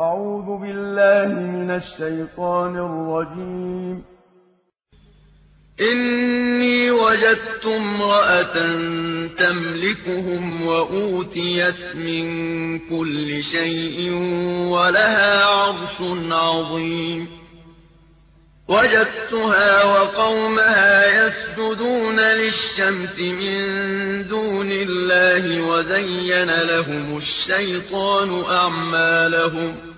أعوذ بالله من الشيطان الرجيم. إني وجدت امرأة تملكهم وأوتيت من كل شيء ولها عرش عظيم. وجدتها وقومها يسجدون للشمس من دون الله وزين لهم الشيطان أعمالهم.